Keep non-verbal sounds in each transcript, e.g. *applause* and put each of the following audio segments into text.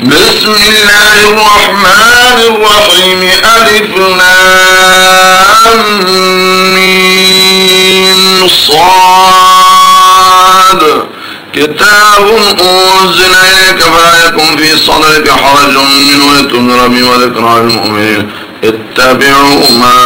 بسم الله الرحمن الرحيم. ألف لام صاد. كتاب أنزل إليك فلا يكن في صدرك حرج منه لتنذر به وذكرى للمؤمنين. اتبعوا ما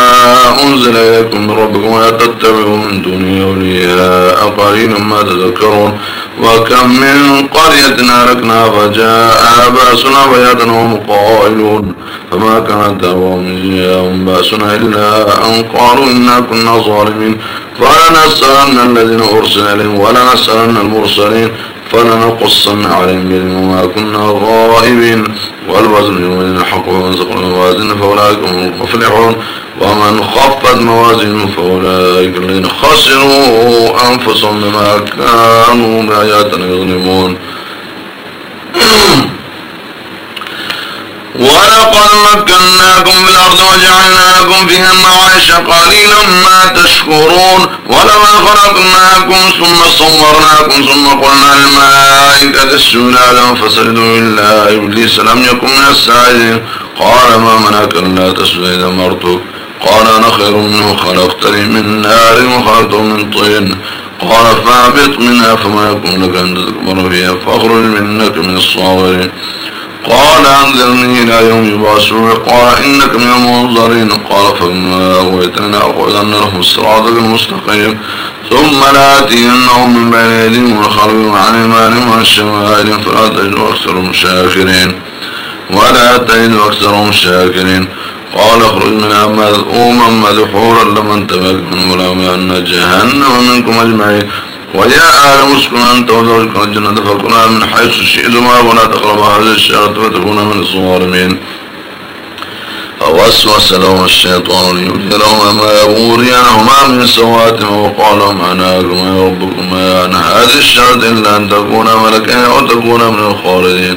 أنزل إليكم من ربكم ولا تتبعوا من دونه أولياء. قليلا ما تذكرون. وكم من قرية أهلكنا فجاء بأسنا بياتا وهم قائلون فما كانت دعواهم جاءهم بأسنا إلا أن قالوا إنا كنا ظالمين. فلنسألن الذين أرسل إليهم ولنسألن المرسلين. فلنقصن عليهم بعلم وما كنا غائبين. والوزن يومئذ الحق ومن ثقل الموازين فأولئك هم المفلحون. ومن خفت موازينه فأولئك الذين خسروا أنفسهم بما كانوا بآياتنا يظلمون. *clears throat* ولقد مكناكم في الأرض وجعلنا لكم فيها معايش قليلا ما تشكرون ولما خلقناكم ثم صورناكم ثم قلنا للملائكة اسجدوا آدم فسجدوا إلا إبليس لم يكن من الساجدين قال ما منعك لا تسجد إذا مرتك قال أنا خير منه خلقتني من نار وخلقته من طين قال فاهبط منها فما يكون لك أن تكبر فيها فاخرج منك من الصاغرين قال أنذرني إلى يوم يبعثون قال إنك من المنظرين. قال فما أغويتنا أقعدن لهم الصراط المستقيم. ثم لآتينهم من بين أيديهم وخلفهم عن إيمانهم وعن الشمائل فلا تجد أكثرهم شاكرين ولا تجد أكثرهم شاكرين قال اخرج منها مذءوما مدحورا لمن تبعك من ولما جهنم منكم أجمعين. ويا آل مسكن أنت وزوجك الجنة فكنا من حيث شئتما ولا تقربا هذه الشهرة فتكونا من الصوارمين فوسوس لهما الشيطان ليبدي لهما ما يغوريانهما من سواتهما وقال لهما أكما ربكما أن هذه الشهرة إلا أن تكونا ملكين أو تكونا من الخالدين.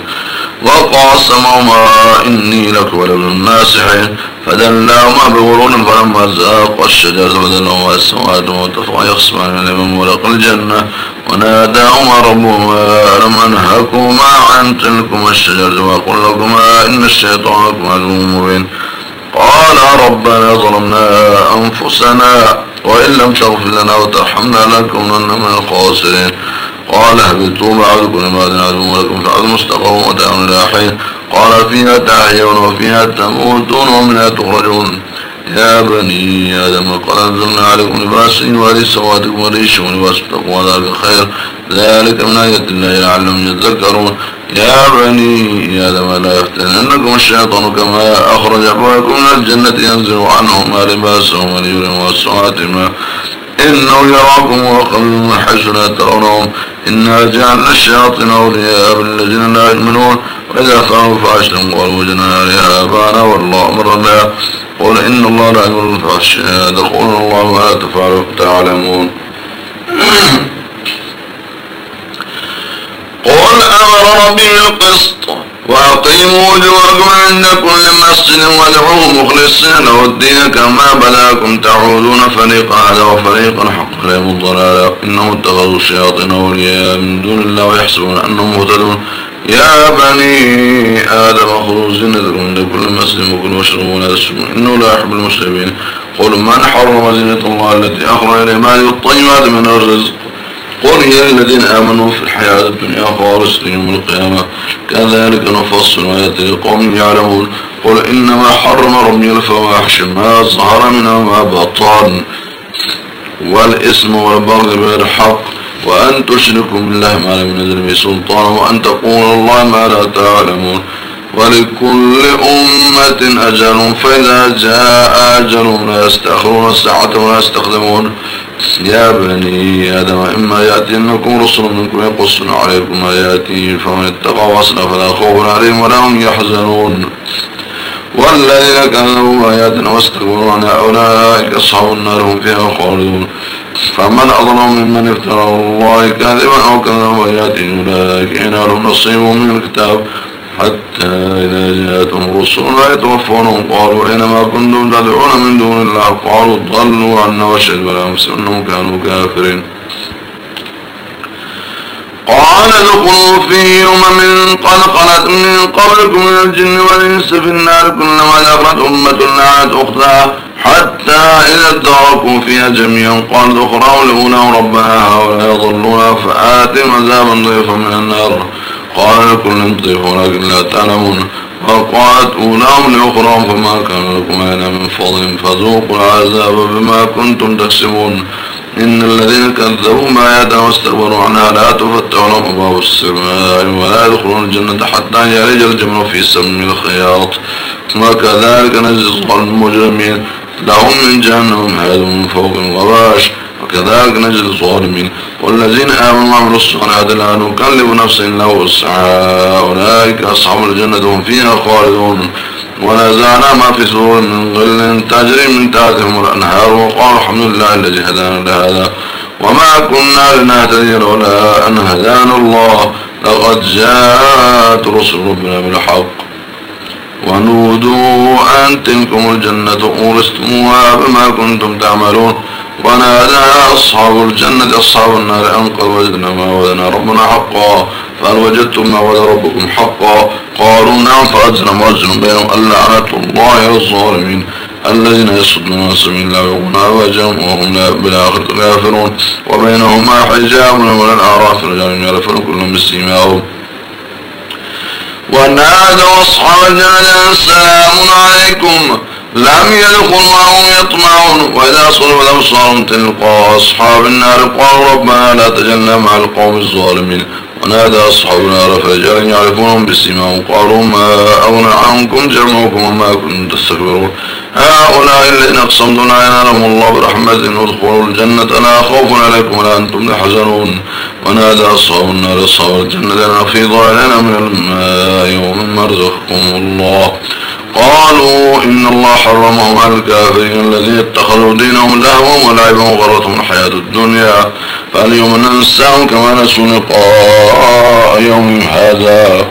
وقاسمهما إني لك ولمن الناصحين. فدلاهما بغرور فلما زاق الشجرة فدلاهما السواد وتفقى يخصمان من ولق الجنة. وناداهما ربهما ألم أنهكما عن تلكما الشجرة وأقول لكما إن الشيطان لكم عدو مبين. قال ربنا ظلمنا أنفسنا وإن لم تغفر لنا وترحمنا لنكونن من الخاسرين. قال اهبطوا بعضكم بعض عدو لكم فعل مستقر وتعالوا إلى حين قال فيها تحيون وفيها تموتون. ومنها تخرجون. يا بني آدم قد أنزلنا عليكم لباس يواري سواتكم وريشكم لباس التقوى ذلك خير ذلك من آية الله لعلهم يتذكرون يا بني آدم لا يفتننكم الشيطان كما أخرج أبوكم من الجنة ينزل عنهما لباسهم وليرهم والسواتهم إنه يراكم حيث لا ترونهم. إنا جعلنا الشياطين أولياء بالذين لا يؤمنون. وإذا فعلوا فعشتم قالوا وجدنا عليها آبانا والله أمر بها قل إن الله لا يؤمن الفحشاء قول الله ولا تفعلوا تعلمون. قل أمر ربي القسط وأقيموا وجوهكم عند كل مسجد وادعوه مخلصين له الدين كما بداكم تعودون فريقا هذا وفريقا حق عليهم الضلال إنهم اتخذوا الشياطين أولياء من دون الله ويحسبون أنهم مهتدون. يا بني آدم خذوا زينتكم عند كل مسجد وكلوا واشربوا ولا تسلموا إنه لا يحب المسلمين قل من حرم زينة الله التي أخرج إليه ما الطيبات من الرزق؟ قل يا الذين آمنوا في الحياة الدنيا خالص يوم القيامة. كذلك نفصل آيات لقوم يعلمون. قل إنما حرم ربي الفواحش ما ظهر منها ما بطن. والإثم والبغي بغير الحق وأن تشركوا بالله ما لم ينزل به سلطان وأن تقولوا الله ما لا تعلمون. ولكل أمة أجل فإذا جاء أجل لا يستأخرون ساعة ولا يستخدمون. يا بني آدم إما يأتينكم رسل منكم يقصون عليكم آياتي فمن اتقى واصلى فلا خوف عليهم ولا هم يحزنون. والذين كذبوا آياتنا واستكبروا عنها أولئك أصحاب النار هم فيها خالدون. فمن أظلم ممن افترى الله كاذبا أو كذب آياته أولئك ينالهم نصيب من الكتاب. حتى إذا جاءتهم رسلنا يتوفونهم قالوا أينما كنتم تدعون من دون الله. قالوا ضلوا عنا وشهد بلا أنهم كانوا كافرين. قال ادخلوا في أمم قد خلت من قبلكم من الجن والإنس في النار كلما دخلت أمة لعنت أختها حتى إذا ادركوا فيها جميعا قالوا أخرى لأولاهم ربنا هؤلاء يضلون فآتهم عذابا ضيفا من النار. قال لكل ضيف ولكن لا تعلمون. وقالت أولاهم لأخراهم فما كان لكم هنا من فضل فذوقوا العذاب بما كنتم تكسبون. إن الذين كذبوا ما يدعوا واستكبروا عنها لا تفتح لهم أبواب السماء ولا يدخلون الجنة حتى يلج الجمل في سم الخياط. وكذلك نجزي المجرمين لهم من جهنم مهاد من فوق الغباش. وكذلك نجزي الظالمين والذين آمنوا وعملوا الصالحات لا نكلف نفسا إلا وسعها. أولئك أصحاب الجنة هم فيها خالدون. ونزعنا ما في سرور من غل تجري من تحتهم الأنهار. وقالوا الحمد لله الذي هدانا لهذا وما كنا لنهتدي لولا أن هدانا الله. لقد جاءت رسل ربنا بالحق. ونودوا أن تلكم الجنة أورثتموها بما كنتم تعملون. ونادى أصحاب الجنة أصحاب النار أن قد وجدنا ما وجدنا ربنا حقا فهل وجدتم ما وجد ربكم حقا قالوا نعم فأذن مؤذن بينهم اللعنة الله على الظالمين الذين يصدون عن سبيل الله ويقولون أواجهم وهم بالآخرة كافرون وبينهما حجاب ولا الأعراف رجال يعرفون كلهم بسيماهم ونادوا أصحاب الجنة سلام عليكم لم يدخل وهم يطمعون وإذا صلوا الأبصار تلقى أصحاب النار قالوا ربنا لا تجلنا مع القوم الظالمين. ونادى أصحاب النار فرجال يعرفونهم بسيماهم قالوا ما أغنى عنكم جمعكم وما كنتم تستكبرون. هؤلاء الذين أقسمتم لا ينالهم الله برحمة ادخلوا الجنة. لا خوف عليكم ولا أنتم تحزنون. ونادى أصحاب النار أصحاب الجنة لنا في ضالنا من الماء ومما رزقكم الله. قالوا إن الله حرمهم على الكافرين الذين اتخذوا دينهم لهوا ولعبا وغرتهم الحياة الدنيا. فاليوم ننساهم كما نسوا لقاء يوم هذا.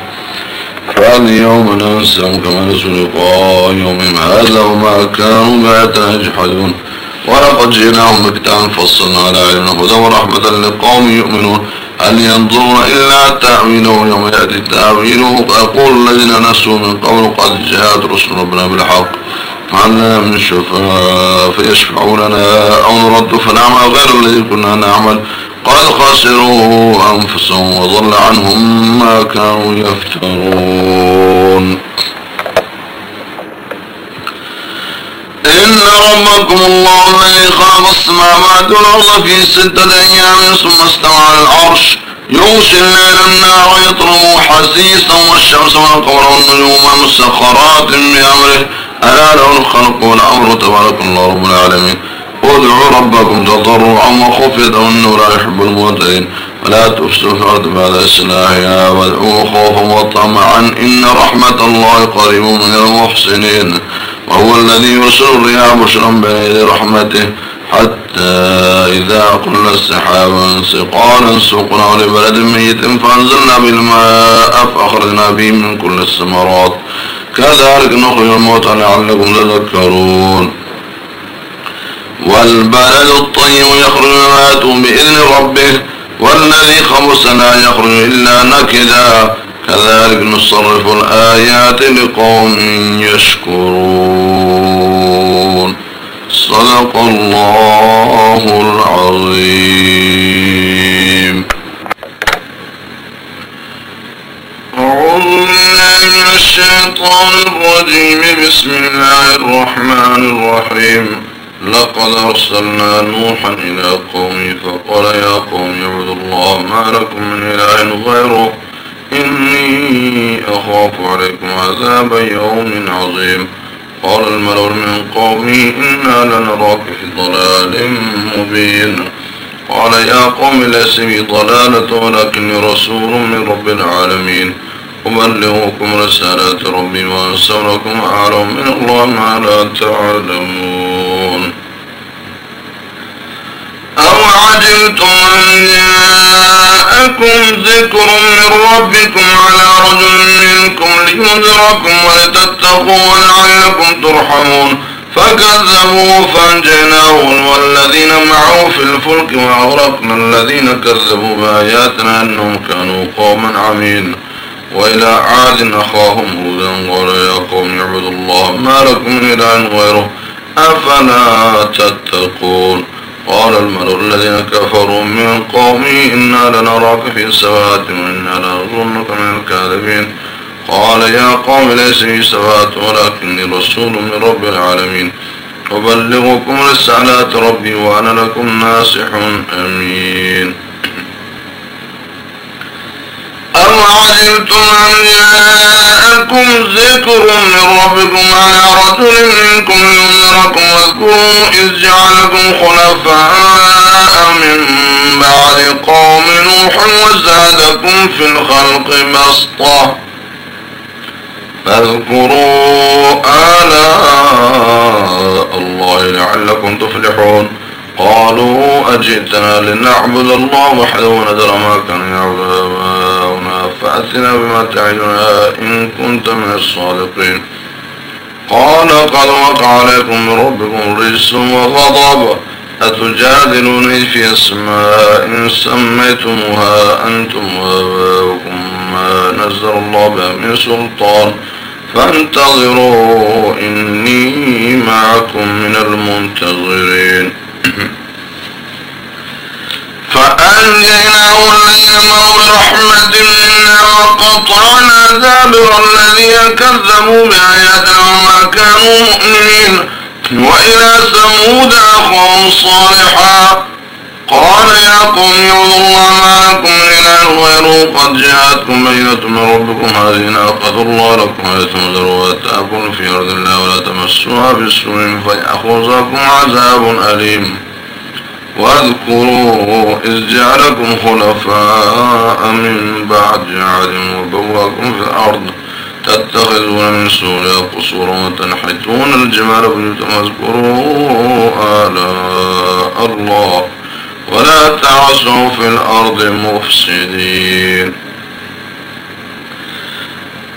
فاليوم ننساهم كما نسوا لقاء يوم هذا وما كانوا بآياتنا يجحدون ولقد جئناهم بكتاب فصلنا على علم هدى ورحمة لقوم يؤمنون. هل ينظرون إلا تأويله يوم يأتي تأويله فيقول الذين نسوا من قبل قد جاءت رسل ربنا بالحق فعلنا من شفاء فيشفعوا لنا أو نرد فنعمل غير الذي كنا نعمل قد خسروا أنفسهم وضل عنهم ما كانوا يفترون إن ربكم الله الذي خلق السماوات والأرض في ستة أيام ثم استوى على العرش يغشي الليل النار يطلبه حسيسا والشمس والقمر والنجوم مسخرات بأمره ألا له الخلق والأمر تبارك الله رب العالمين ادعوا ربكم تضرعا وخفية إنه لا يحب المعتدين ولا تفسدوا في الأرض بعد إصلاحها وادعوه خوفا وطمعا إن رحمة الله قريب من المحسنين وهو الذي يرسل الرياح بشرا بين رحمته حتى إذا قلنا السحاب سقالا سقنا لبلد ميت فأنزلنا بالماء فأخرجنا به من كل الثمرات. كذلك نخرج الموتى لعلكم تذكرون. والبلد الطيب يخرج نباته بإذن ربه والذي لا يخرج إلا نكدا. كذلك نصرف الآيات لقوم يشكرون. صدق الله العظيم. أعوذ بالله من الشيطان الرجيم. بسم الله الرحمن الرحيم. لقد أرسلنا نوحا إلى قومه فقال يا قوم اعبدوا الله ما لكم من إله غيره. إني أخاف عليكم عذاب يوم عظيم. قال الملأ من قومه إنا لنراك في ضلال مبين. قال يا قوم ليس بي ضلالة ولكني رسول من رب العالمين. أبلغكم رسالات ربي وأنسى لكم أعلم من الله ما لا تعلمون. أو عجبتم أن جاءكم ذكر من ربكم على رجل منكم لينذركم ولتتقوا ولعلكم ترحمون فكذبوا فانجيناه والذين معه في الفلك وأغرقنا الذين كذبوا بآياتنا أنهم كانوا قوما عمين وإلى عاد أخاهم هودا قال يا قوم اعبدوا الله ما لكم من إله غيره أفلا تتقون قال الملأ الذين كفروا من قومه إنا لنراك في سوات وإنا لنظنك من الكاذبين. قال يا قوم ليس لي سوات ولكني رسول من رب العالمين. أبلغكم رسالات ربي وأنا لكم ناصح أمين. أم عجبتم أن جاءكم ذكر من ربكم على رجل منكم لينذركم واذكروا إذ جعلكم خلفاء من بعد قوم نوح وزادكم في الخلق بسطة فاذكروا آلاء الله لعلكم تفلحون قالوا أجئتنا لنعبد الله وحده ونذر ما كان يعبد فأتنا بما تعدنا إن كنت من الصادقين. قال قد وقع عليكم من ربكم رجس وغضب. أتجادلوني في أسماء سميتموها أنتم وآباؤكم ما نزل الله بها من سلطان. فانتظروا إني معكم من المنتظرين. فأنجيناه الذين برحمة منا وقطعنا دابر الذين كذبوا بآياتنا وما كانوا مؤمنين. وإلى ثمود أخوهم صالحا. قال يا قوم اعبدوا الله ما لكم إله غيره قد جاءتكم بينة من ربكم هذه ناقة الله لكم آية ذروها تأكل في أرض الله ولا تمسوها بسوء فيأخذكم عذاب أليم. واذكروا إذ جعلكم خلفاء من بعد عاد وبواكم في الأرض. تتخذون من سورها قصورا وتنحتون الجمال بيوتا واذكروا آلاء الله. ولا تعصوا في الأرض مفسدين.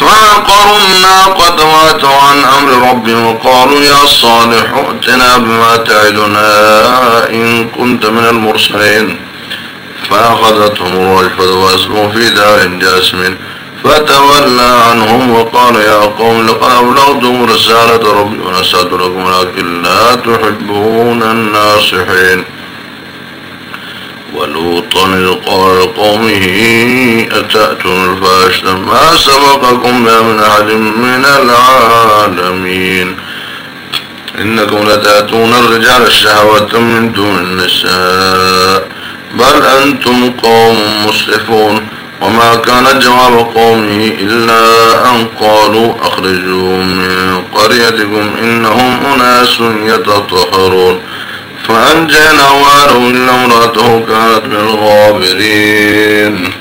فعقروا الناقة واتوا عن أمر ربهم وقالوا يا صالح ائتنا بما تعدنا إن كنت من المرسلين فأخذتهم الرجفة وأسلوا في دار جاسم فتولى عنهم وقال يا قوم لقد أبلغتم رسالة ربي ونسأت لكم ولكن لا تحبون الناصحين ولوطا قال قومه أتأتون الفاشة ما سبقكم بها من أحد من العالمين. إنكم لتأتون الرجال الشهوة من دون النساء. بل أنتم قوم مسرفون. وما كان جواب قومه إلا أن قالوا أخرجوا من قريتكم إنهم أناس يتطهرون. فأنجينا إلا امرأته كانت من الغابرين.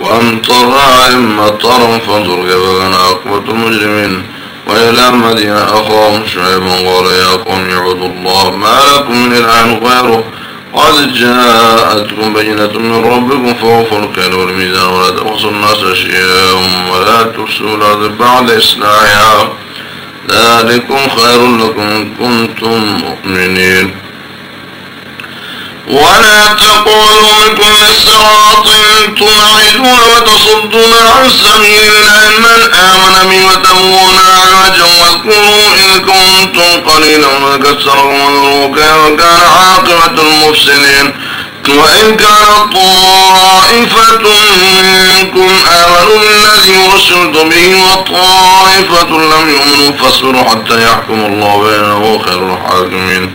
وأمطر عليهم مطرا فانظر كيف كان عاقبة المجرمين. وإلى مدينة أخاهم شعيبا قال يا قوم اعبدوا الله ما لكم من إله غيره. قد جاءتكم بينة من ربكم فوفوا الكيل والميزان ولا تبخسوا الناس أشياءهم ولا تفسوا الأرض بعد إصلاحها. ذلكم خير لكم إن كنتم مؤمنين. ولا تقولوا لكل صراط توعدون وتصدون عن سبيل الله من آمن بي وتبغون عوجا واذكروا إذ كنتم قليلا وكسركم وذروا كيف كان عاقبة المفسدين. وإن كان طائفة منكم آمنوا بالذي رسلت به وطائفة لم يؤمنوا فاصبروا حتى يحكم الله بينه خير الحاكمين.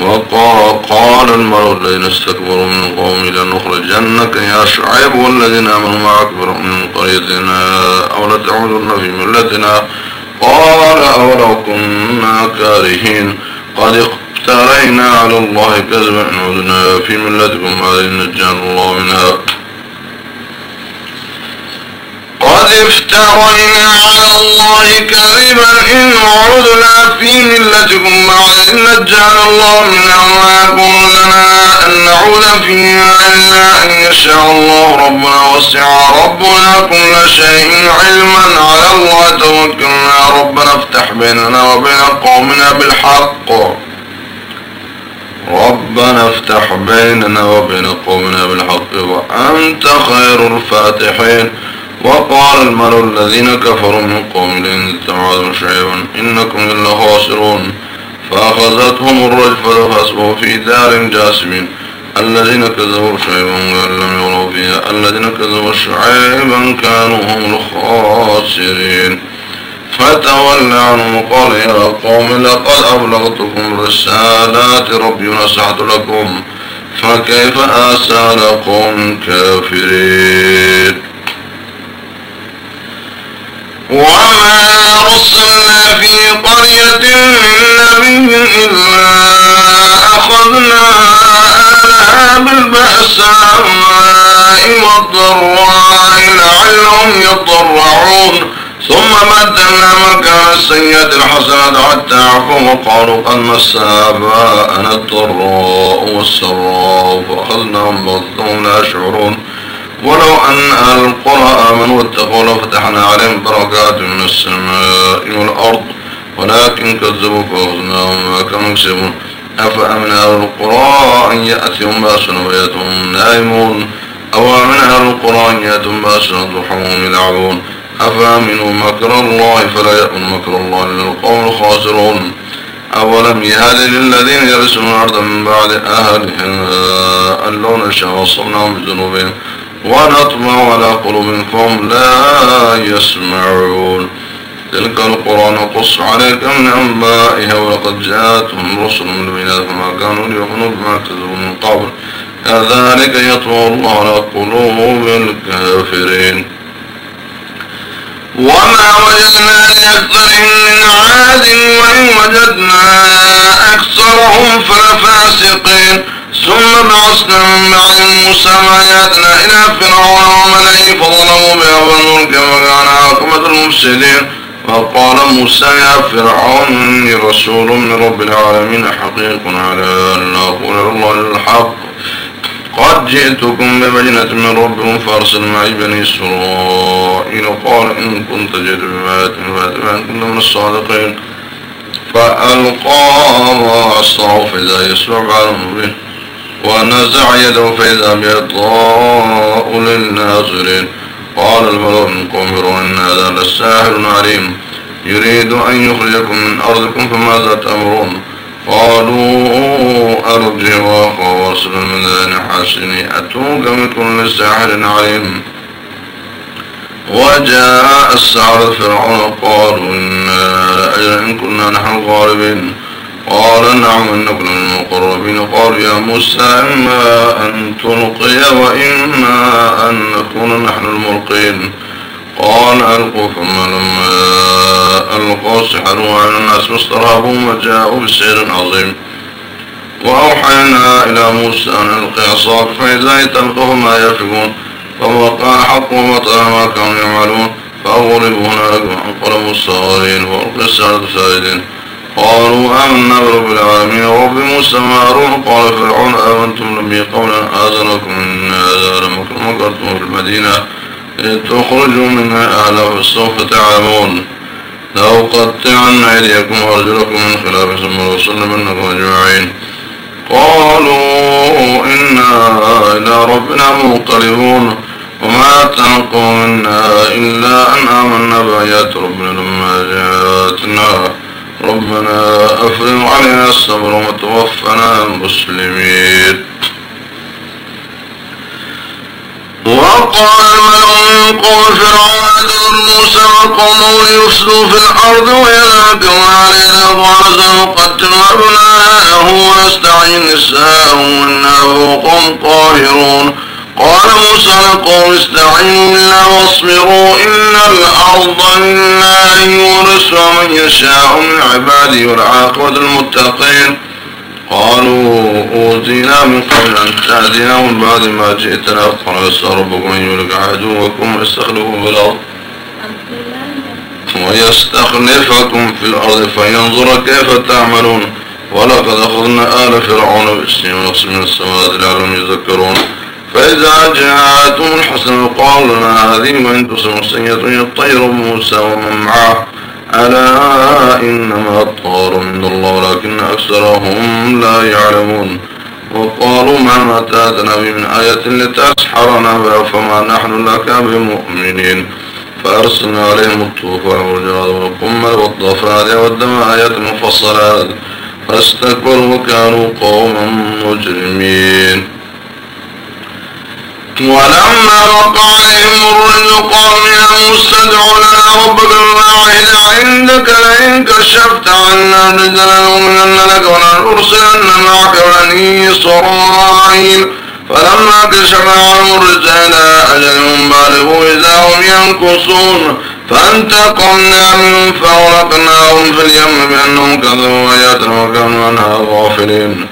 وقال قال المرء الذين استكبروا من قوم لنخرجنك يا شعيب والذين آمنوا معك من قريتنا أو لتعودن في ملتنا. قال أولو كنا كارهين. قد افترينا على الله كذبا إن عدنا في ملتكم هذه نجان الله منها. قد افترينا على الله كذبا إن عدنا في ملتكم بعد إن نجانا الله منها ما يكون لنا أن نعود فيها إلا أن يشاء الله ربنا وسع ربنا كل شيء علما على الله توكلنا ربنا افتح بيننا وبين قومنا بالحق. ربنا افتح بيننا وبين قومنا بالحق. وأنت خير الفاتحين. وقال الملو الذين كفروا من قوم لئن اتبعتم شعيبا إنكم إلا خاسرون. فأخذتهم الرجفة فأصبحوا في دار جاسمين. الذين كذبوا شعيبا وإن لم يروا فيها. الذين كذبوا شعيبا كانوا هم الخاسرين. فتول عنهم وقال يا قوم لقد أبلغتكم رسالات ربي ونصحت لكم فكيف آسى لقوم كافرين؟ وما أرسلنا في قرية من نبي إلا أخذنا أهلها بالبأساء والضراء لعلهم يضرعون. ثم بدلنا مكان السيئة الحسنة حتى عفوا وقالوا قد مس آباءنا الضراء والسراء فأخذناهم بغتهم لا يشعرون. ولو أن أهل القرى آمنوا واتقوا لفتحنا عليهم بركات من السماء والأرض ولكن كذبوا فأخذناهم ما كانوا يكسبون. أفأمن أهل القرى أن يأتيهم بأسنا ويأتهم نائمون؟ أو أمن أهل القرى أن يأتهم بأسنا ضحوهم يلعبون؟ أفأمنوا مكر الله فلا يأمن مكر الله إلا القوم الخاسرون؟ أولم يهد للذين يرسلون الأرض من بعد أهلها أن لو نشاء وصلناهم بذنوبهم. ونطمع على قلوب فهم لا يسمعون. تلك القرى نقص عليك من أنبائها ولقد جاءتهم رسل من البينات فما كانوا ليؤمنوا بما كذبوا من قبل. كذلك يطوى الله على قلوب الكافرين. وما وجدنا لأكثرهم من عاد وإن وجدنا أكثرهم فلفاسقين ثم بعثنا من بعد موسى وآياتنا إلى فرعون وملئه فظلموا بها والملك وكان عاقبة المفسدين. فقال موسى يا فرعون إني رسول من رب العالمين حقيق على أن أقول الله الحق. قد جئتكم ببينة من ربكم فأرسل معي بني إسرائيل. قال إن كنت جئت بآية فأتبع كنت من الصادقين. فألقى عصاه فإذا يسوع على به ونزع يده فإذا بيضاء للناظرين. قال الملأ من قوم إن هذا لساحر عليم. يريد أن يخرجكم من أرضكم فماذا تأمرون؟ قالوا أرجع وارسل من ذلك حاسني أتوك بكل ساحر عليم؟ وجاء السحرة فرعون قالوا إنا إن كنا نحن الغالبين قال نعم إنكم من المقربين قال يا موسى إما أن تلقي وإما أن نكون نحن الملقين. قال ألقوا فما لما ألقوا سحروا على الناس واسترهبوا وجاءوا بسير عظيم. وأوحينا إلى موسى أن ألقي عصاك فإذا تلقه ما يفقون. فوقع حق وبطل ما كانوا يعملون. فأغلبوا هنالك وانقلبوا الصغارين وألقي السعادة سائلين قالوا آمنا برب العالمين ورب موسى وهارون قال فرعون آمنتم بي قولا آذنكم إن هذا لمكر مكرتم في المدينة تخرجوا منها أهلا فسوف تعلمون. لو قطعن أيديكم وأرجلكم من خلاف ثم لأصلبنكم أجمعين. قالوا إنا إلى ربنا منقلبون. وما تنقوا منا إلا أن آمنا بآيات ربنا لما جاءتنا. ربنا أفرغ علينا الصبر وتوفنا مسلمين. وقال من قوم فرعون موسى وقومه ليفسدوا في الأرض ويذهبوا علينا ضعزا نقتل أبناءه ونستعين نساءه إنا فوقهم قاهرون. قال موسى لقوم استعينوا بالله واصبروا. إن الأرض لله يورثها من يشاء من عباده والعاقبة المتقين قالوا أوتينا من قبل أن تأتينا من بعد ما جئتنا. قال ربكم أن يولك عدوكم ويستخلفوا في الأرض. ويستخلفكم في الأرض فينظر كيف تعملون. ولقد أخذنا آل فرعون بالسنين ونقص من السماوات لعلهم يذكرون. فإذا جاءتهم الحسن قالوا لنا هذه وإن تصم سيئة يطير موسى ومن معه. ألا إنما الطار من الله ولكن أكثرهم لا يعلمون. وقالوا ما تاتنا به من آية لتسحرنا بها فما نحن لك بمؤمنين. فأرسلنا عليهم الطوفان والجراد والقمل والضفادع والدم آيات مفصلات فاستكبروا وكانوا قوما مجرمين. ولما وقع عليهم الرجل قالوا يا موسى ربك عهد عندك لئن كشفت عنا الرجل لنؤمنن لك ولنرسلن معك بني إسرائيل. فلما كشف عنهم الرجال أجل بالغوا إذا هم ينكصون فانتقمنا منهم فأغرقناهم في اليم بأنهم كذبوا آياتنا وكانوا عنها غافلين.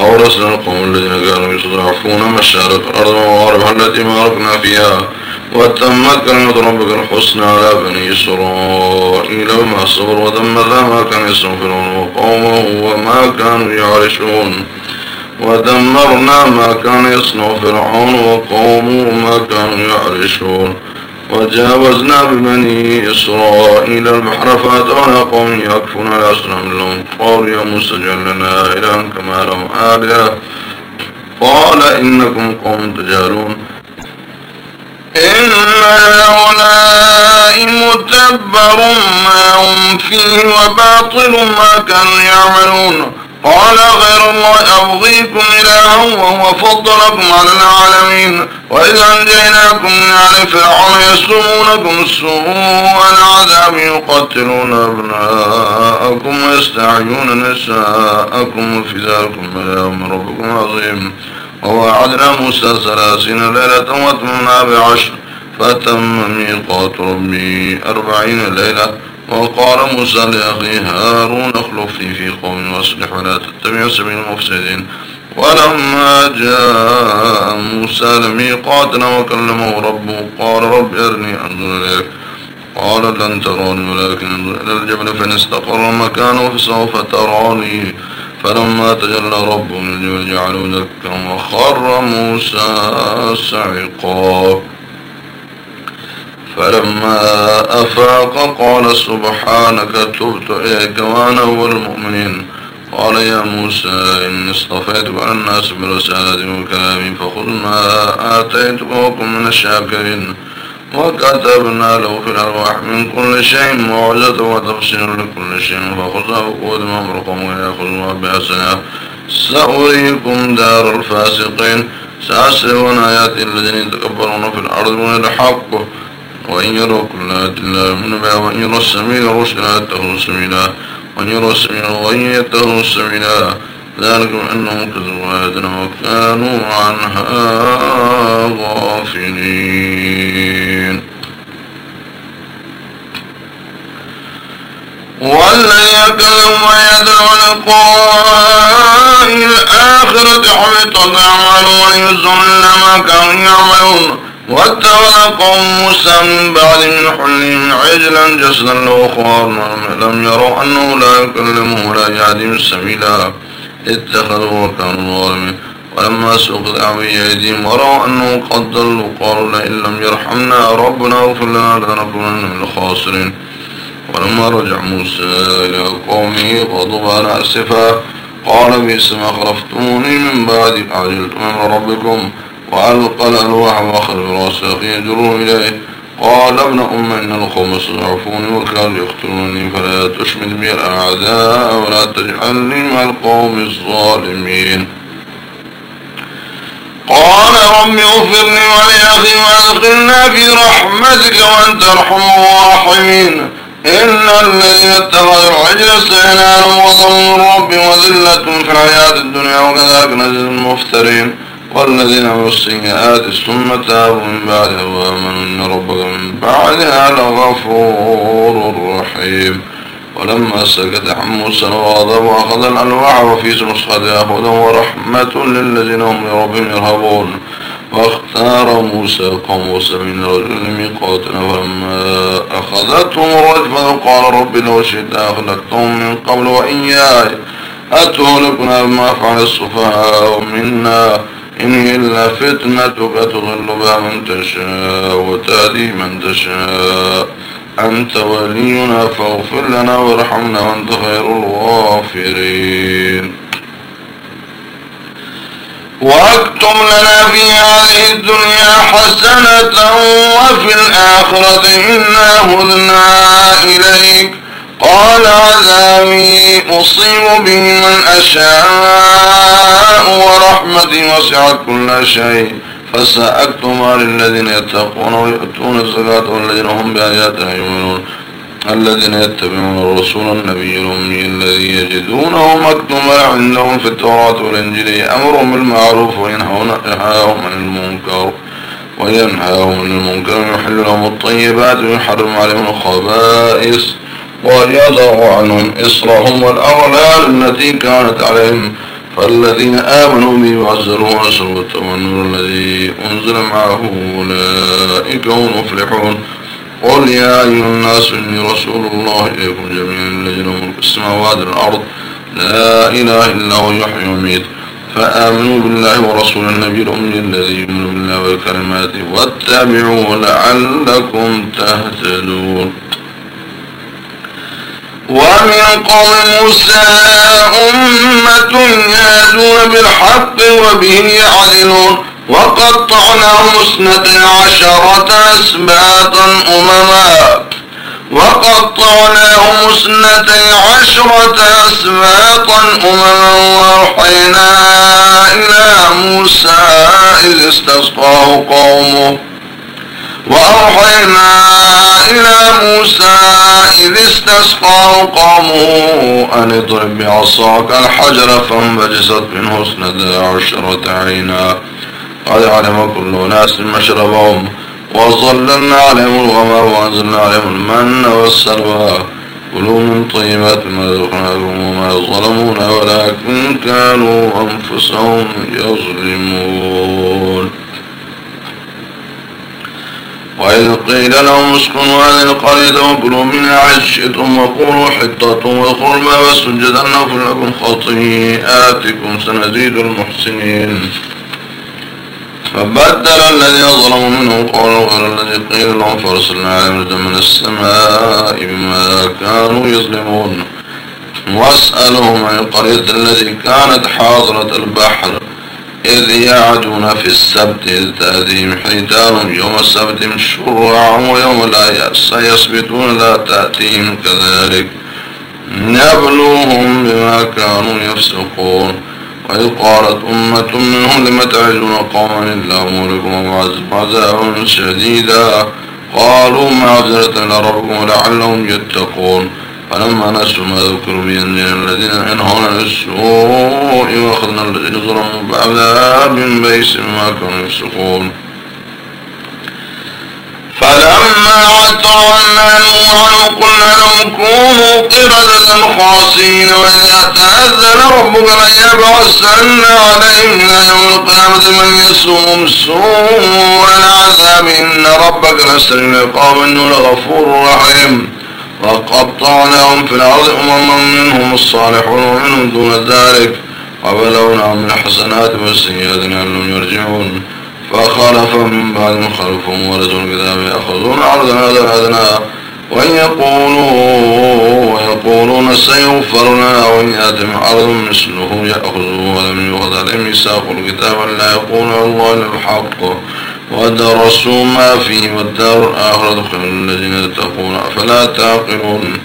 وأورثنا القوم الذين كانوا يستضعفون مشارق الأرض ومغاربها التي باركنا فيها. وتمت كلمة ربك الحسنى على بني إسرائيل. وما صبر ودمرنا ما كان يستغفرون وقومه وما كانوا يعرشون. ودمرنا ما كان يصنع فرعون وقومه ما كانوا يعرشون. وجاوزنا ببني إسرائيل البحر فأتونا قوم يكفون على أسلام لهم. قالوا يا موسى اجعل لنا إلها كما لهم آلهة. قال إنكم قوم تجهلون. إن هؤلاء متبر ما هم فيه وباطل ما كانوا يعملون. قال غير الله أبغيكم إلها وهو فضلكم على العالمين. وإذا أنجيناكم من آل فرعون يسومونكم سوء العذاب يقتلون أبناءكم ويستعيون نساءكم وفي ذلكم بلاء من ربكم عظيم. ووعدنا موسى ثلاثين ليلة واتممنا بعشر فتم ميقات ربي أربعين ليلة. وقال موسى لأخيه هارون اخلفني في قوم واصلح ولا تتبع سبيل المفسدين. ولما جاء موسى لميقاتنا وكلمه ربه قال رب أرني أنظر إليك. قال لن تروني ولكن انظر إلى الجبل فإن استقر مكانه فسوف تراني. فلما تجلى ربه من الجبل جعله دكا وخر موسى سعقا. فلما أفاق قال سبحانك تبت إليك وأنا أول المؤمنين. قال يا موسى إني اصطفيتك على الناس برسالتي وكلامي فخذ ما آتيتك وكن من الشاكرين. وكتبنا له في الأرواح من كل شيء موعظة وتفسير لكل شيء فخذها بقوة أمركم ويأخذها بأسنها سأريكم دار الفاسقين. سأسرون آيات الذين يتكبرون في الأرض من الحق. وإن يروا كل آية لا يؤمنوا بها وإن يروا السميع الرشد لا يتخذوا سبيلا. وإن يروا السميع الغي يتخذوا سبيلا. ذلك أنهم كذبوا آياتنا وكانوا عنها غافلين. والذي يكلم ويدعو لقاء الآخرة حبطت أعمالهم ويزن ما كانوا يعملون. واتخذ قوم موسى من بعد من حلهم عجلا جسدا له خوار لم يروا أنه لا يكلمه ولا يهديهم سبيلا اتخذوا وكانوا ظالمين. ولما سوق عبي أيديهم ورأوا أنه قد ضلوا قالوا لئن لم يرحمنا ربنا اغفر لنا لنكونن من الخاسرين. ولما رجع موسى إلى قومه غضبان أسفا قال بئس ما خلفتموني من بعد عجلتم من ربكم. وألقى الألواح وأخذ برأسه يجره إليه. قال ابن أم إن القوم استضعفوني وكانوا يقتلوني فلا تشمل بي الأعداء ولا تجعلني مع القوم الظالمين. قال رب اغفرني ولأخي وأدخلنا في رحمتك وأنت أرحم الراحمين. إن الذين اتخذوا العجل غضب من ربي وذلة في الحياة الدنيا وكذلك نجد المفترين. والذين عملوا السيئات ثم تابوا من بعدها وآمنوا إن ربك من بعدها لغفور رحيم. ولما سكت عن موسى الغضب وأخذ الألواح وفي نسختها هدى ورحمة للذين هم لربهم يرهبون. واختار موسى قوم سبعين رجل لميقاتنا فلما أخذتهم الرجفة قال رب لو شئت أخلقتهم من قبل وإياي أتهلكنا بما فعل السفهاء منا. إن إلا فتنتك تضل بها من تشاء وتهدي من تشاء. أنت ولينا فاغفر لنا وارحمنا وأنت خير الغافرين. واكتب لنا في هذه الدنيا حسنة وفي الآخرة إنا هدنا إليك. قال عذابي أصيب به من أشاء ورحمتي وسعت كل شيء. فسأكتبها للذين يتقون ويؤتون الزكاة والذين هم بآياتها يؤمنون. الذين يتبعون الرسول النبي الأمي الذي يجدونه مكتوبا عندهم في التوراة والإنجيل يأمرهم بالمعروف وينهون عن المنكر وينهاهم عن المنكر ويحل لهم الطيبات ويحرم عليهم الخبائث. ويضع عنهم إصرهم والأغلال التي كانت عليهم. فالذين آمنوا به وعزروا ونصروا والنور الذي أنزل معه أولئك هم المفلحون. قل يا أيها الناس إني رسول الله إليكم جميعا الذين ملك السماوات والأرض. لا إله إلا هو يحيي ويميت. فآمنوا بالله ورسول النبي الأمي الذي يؤمن بالله وكلماته واتبعوا لعلكم تهتدون. ومن قوم موسى أمة يهدون بالحق وبه يعدلون. وقطعناهم اثنتي عشرة أسباطا أمما. وقطعناهم اثنتي عشرة أسباطا أمما. وأوحينا إلى موسى إذ استسقاه قومه. وأوحينا إلى موسى إذ استسقاه قومه أن اضرب بعصاك الحجر فانبجست منه اثنتا عشرة عينا. قد علم كل ناس مشربهم وظللنا عليهم الغمر وأنزلنا عليهم المن والسلوى. كلوا من طيبات ما رزقناكم وما ظلمونا ولكن كانوا أنفسهم يظلمون. وإذ قيل لهم اسكنوا هذه القرية وكلوا منها عشتم وقولوا حطة وادخلوا الباب سجدا نغفر لكم خطيئاتكم سنزيد المحسنين. فبدل الذين ظلموا منهم قولا غير الذي قيل لهم فأرسلنا عليهم من السماء بما كانوا يظلمون. واسألهم عن القرية التي كانت حاضرة البحر. إذ يعدون في السبت إذ تأتيهم حيتانهم يوم السبت شرعا ويوم لا سيسبتون لا تأتيهم كذلك. نبلوهم بما كانوا يفسقون. وإذ قالت أمة منهم لم تعجون قوما إلا أموركم عذابا شديدا. قالوا معذرة إلى ربكم لعلهم يتقون. فلما نسوا ما ذكروا به الذين ينهون عن السوء وأخذنا الذين ظلموا بعذاب بيس ما كانوا يفسقون. فلما عتوا عنا نوحا قلنا لهم كونوا قردة خاصين وإذا تأذن ربك ليبعثن عليهم إلى يوم القيامة من يسوم سوء العذاب. إن ربك لسريع العقاب إنه لغفور رحيم. وقطعناهم في الأرض أمما منهم الصالحون ومنهم دون ذلك وبلوناهم من الحسنات والسيئات لعلهم يرجعون فخلف من بعد خلفهم ورثوا الكتاب يأخذون عرض هذا الأدنى وإن يقولوا ويقولون سيغفر لنا وإن يأتم عرض مثله يأخذه ولم يؤخذ عليهم ميثاق الكتاب لا يقول الله إلا الحق ودرسوا ما فيه والدار الآخرة خير الذين يتقون أفلا تعقلون.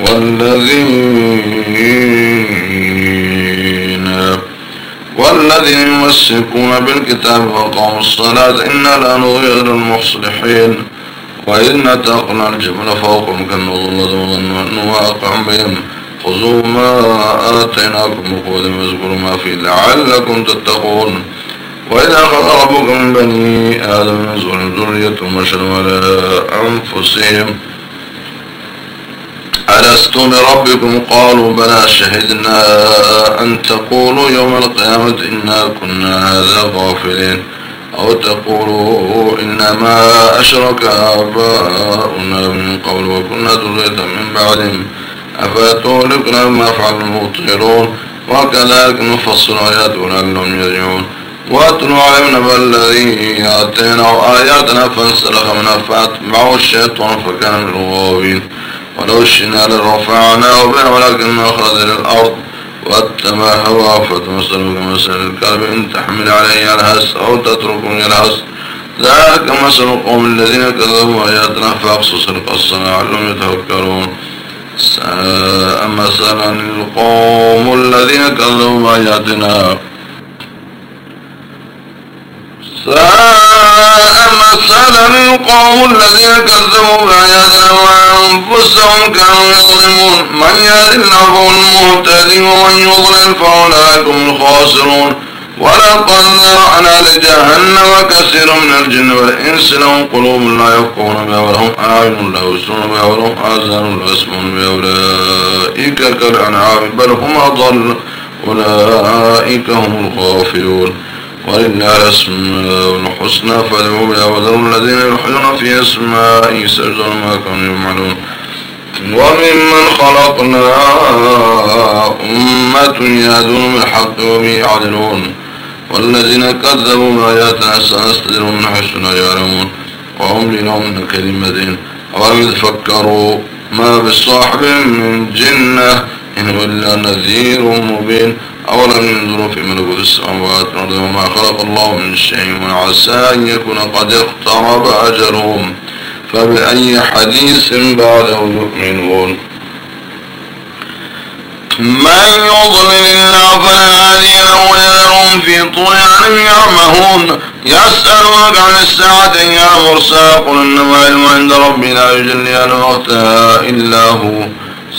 والذين والذين يمسكون بالكتاب وقاموا الصلاة إنا لا نضيع المصلحين وإذ نتقنا الجبل فوقهم كالنظلة وظنوا أنه واقع بهم خذوا ما آتيناكم بقوة واذكروا ما فيه لعلكم تتقون. وإذا أخذ ربك من بني آدم من زور ذرية وشهدوا على أنفسهم. ألست بربكم؟ قالوا بلى شهدنا أن تقولوا يوم القيامة إنا كنا هذا غافلين أو تقولوا إنما أشرك آباؤنا من قبل وكنا ذرية من بعدهم. أفتهلكنا بما فعل المبطلون؟ وكذلك نفصل آيات لعلهم يرجعون. واتلوا عليهم نبأ الذي آتيناه آياتنا فانسلخ منها فأتبعه الشيطان فكان من الغاوين. ولو شئنا لرفعناه بها ولكن أخرج للأرض واتبع هواه فتمثل كمثل الكلب إن تحمل عليه الهس أو تتركه يلهس ذلك مثل القوم الذين كذبوا آياتنا فأقصص القصة لعلهم يتفكرون. ساء مثلا القوم الذين كذبوا بآياتنا ساء مثلا القوم الذين كذبوا بآياتنا وأنفسهم كانوا يظلمون. من يهد الله فهو المهتدي ومن يضلل فأولئك هم الخاسرون. ولقد ذرأنا لجهنم كثير من الجن والإنس لهم قلوب لا يفقهون بها ولهم أعين لا يبصرون بها ولهم آذان لا يسمعون بها. أولئك كالأنعام بل هم أضل. أولئك هم الغافلون. ولله الأسماء الحسنى فادعوا بها وذروا الذين يلحدون في أسمائه سيجزون ما كانوا يعملون. وممن خلقنا أمة يهدون بالحق وبه يعدلون. والذين كذبوا بآياتنا سنستدرهم من لا يعلمون. وهم لهم من كلمة أولم يتفكروا ما بالصاحب من جنة إن إلا نذير مبين. أولم ينظروا في ملكوت السماوات والأرض وما خلق الله من شيء وعسى أن يكون قد اقترب أجلهم فبأي حديث بعده يؤمنون؟ من يضلل الله فلا هادي له ويذرهم في طغيانهم يعمهون يسألونك عن الساعة يا مرسى قل إنما علم عند ربي لا يجلي وقتها إلا هو.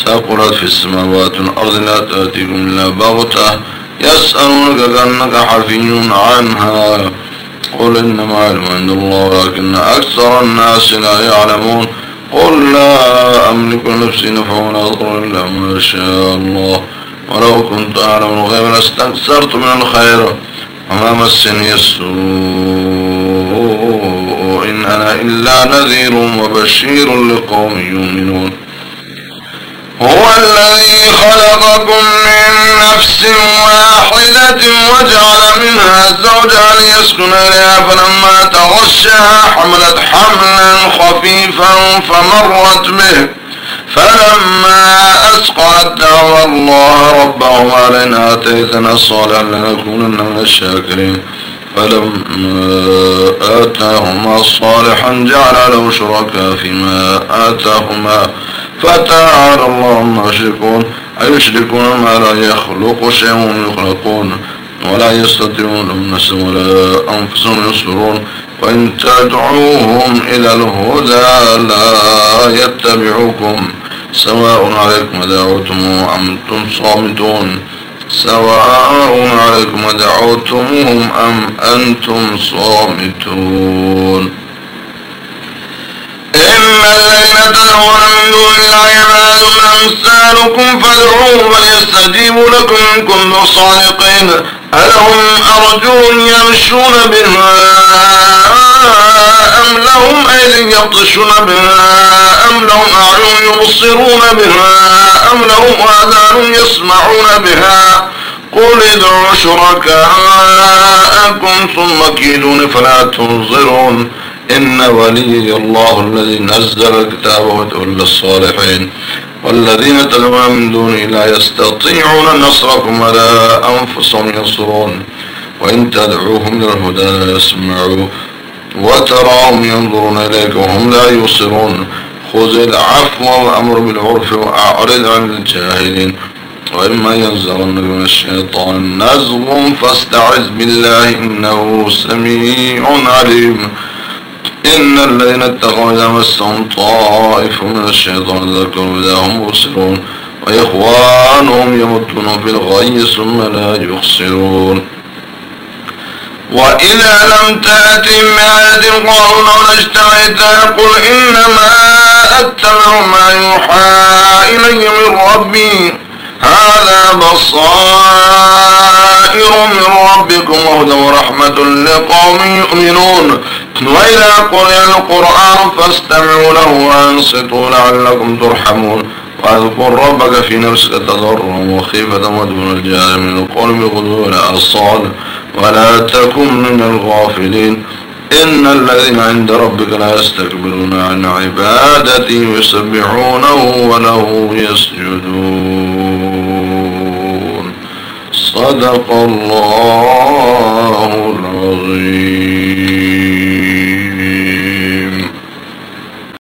ثقلت في السماوات والأرض لا تأتيكم إلا بغتة. يسألونك كأنك حفي عنها. قل إنما علم عند الله ولكن أكثر الناس لا يعلمون. قل لا أملك نفسي نفع ولا ضر إلا ما شاء الله. ولو كنت أعلم الغيب لاستكثرت من الخير. وما مسني السوء إن أنا إلا نذير وبشير لقوم يؤمنون. هو الذي خلقكم من نفس واحدة وجعل منها زوجها ليسكن إليها فلما تغشها حملت حملا خفيفا فمرت به. فلما أسقعت دعوى الله ربهما لنا آتيتنا صالحا لنكونن من الشاكرين. فلما آتاهما صالحا جعل له شركاء فيما آتاهما. فتعالى الله ما يشركون أيشركون ما لا يخلق شيء وهم يخلقون ولا يستطيعون نفسا ولا أنفسهم يصبرون وإن تدعوهم إلى الهدى لا يتبعوكم سواء عليكم دعوتم أم أنتم صامتون سواء عليكم دعوتموهم أم أنتم صامتون إن الذين تدعون من دون أمثالكم فادعوهم فليستجيبوا لكم إن كنتم صادقين ألهم أرجل يمشون بها أم لهم أيدي يبطشون بها أم لهم أعين يبصرون بها أم لهم آذان يسمعون بها قل ادعوا شركاءكم ثم كيدون فلا تنظرون إن ولي الله الذي نزل الكتاب وتولى الصالحين والذين تدعون من دونه لا يستطيعون نصركم ولا أنفسهم ينصرون وإن تدعوهم للهدى لا يسمعوا وتراهم ينظرون إليك وهم لا يبصرون خذ العفو والأمر بالعرف وأعرض عن الجاهلين وإما ينزغنك من الشيطان نزغ فاستعذ بالله إنه سميع عليم إن الذين اتقوا إذا مسهم طائف من الشيطان ذكروا إذا هم مبصرون وإخوانهم يمدون في الغي ثم لا يخسرون وإذا لم تأتهم بآية قالوا لو اشتريتها قل إنما أتبع ما يوحى إلي من ربي هذا بصائر من ربكم وهدى ورحمة لقوم يؤمنون وإذا قرئ القرآن فاستمعوا له وأنصتوا لعلكم ترحمون. واذكر ربك في نفسك تضرعا وخيفة ودون الجهل من القول بغدو الأصال ولا تكن من الغافلين. إن الذين عند ربك لا يستكبرون عن عبادته يسبحونه وله يسجدون. صدق الله